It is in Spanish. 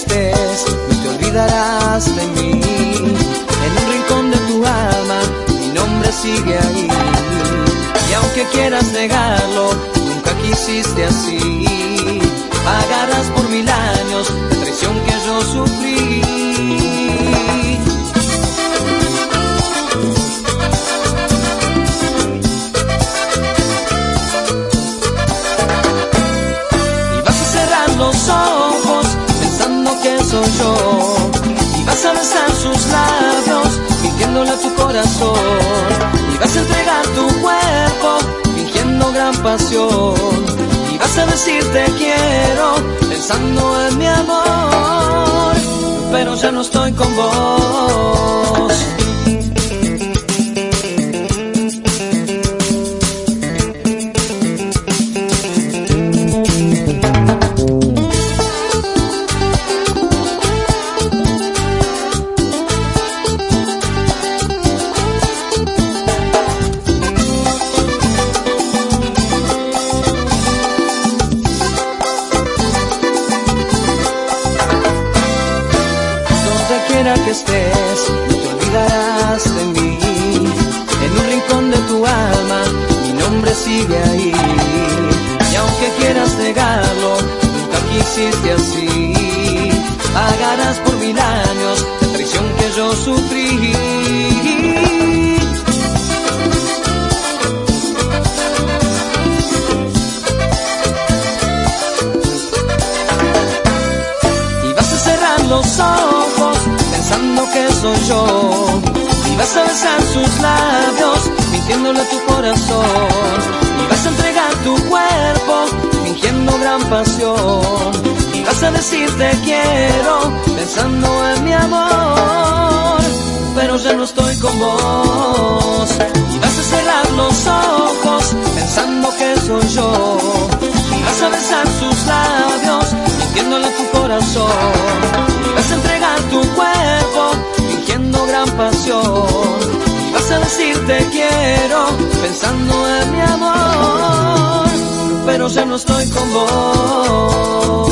estés, no te olvidarás de mí. En un rincón de tu alma, mi nombre sigue ahí. Y aunque quieras negarlo, nunca quisiste así. Y vas a besar sus labios fingiéndole a tu corazón. Y vas a entregar tu cuerpo fingiendo gran pasión. Y vas a decir te quiero pensando en mi amor. Pero ya no estoy con vos. Quiera que estés, no te olvidarás de mí. En un rincón de tu alma, mi nombre sigue ahí. Y aunque quieras negarlo, nunca quisiste así. Pagarás por mil años la traición que yo sufrí. Los ojos pensando que soy yo. Y vas a besar sus labios mintiéndole tu corazón. Y vas a entregar tu cuerpo fingiendo gran pasión. Y vas a decir te quiero pensando en mi amor. Pero ya no estoy con vos. Y vas a cerrar los ojos pensando que soy yo. Y vas a besar sus labios mintiéndole tu corazón. Pasión. Vas a decir te quiero pensando en mi amor. Pero ya no estoy con vos.